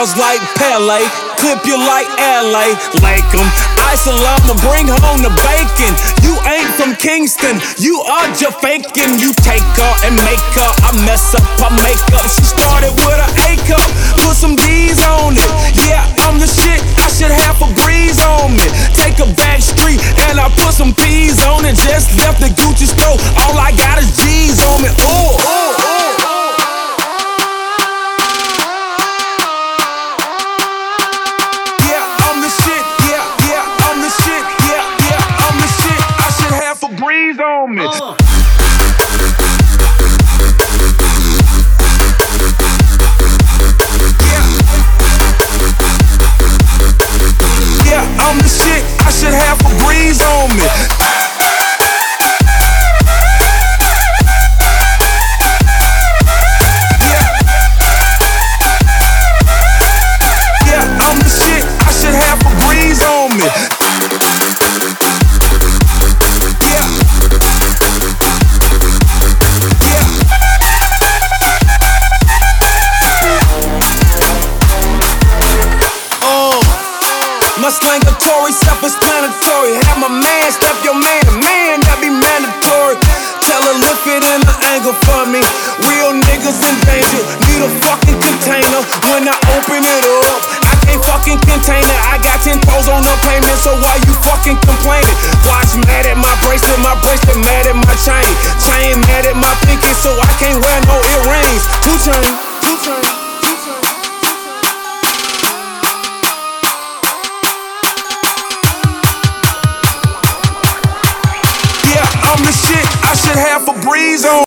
like Pele, clip you like LA, like 'em. Ice I'ma bring home the bacon. You ain't from Kingston, you are just faking. You take her and make her, I mess up her makeup. She started with an A cup, put some D's on it. Yeah, I'm the shit, I should have a breeze on me. Take a back street and I put some P's on it. Just left the Gucci store, all I got is G's on me. Ooh. Breeze on me. Slangatory, self-explanatory. Have my man step your man, man, that be mandatory. Tell her lift it in the angle for me. Real niggas in danger, need a fucking container. When I open it up, I can't fucking contain it. I got 10 toes on the payment, so why you fucking complaining? Watch mad at my bracelet, my bracelet mad at my chain. Chain mad at my pinky, so I can't wear no earrings. Two chain, Yeah, shit. I should have a breeze on.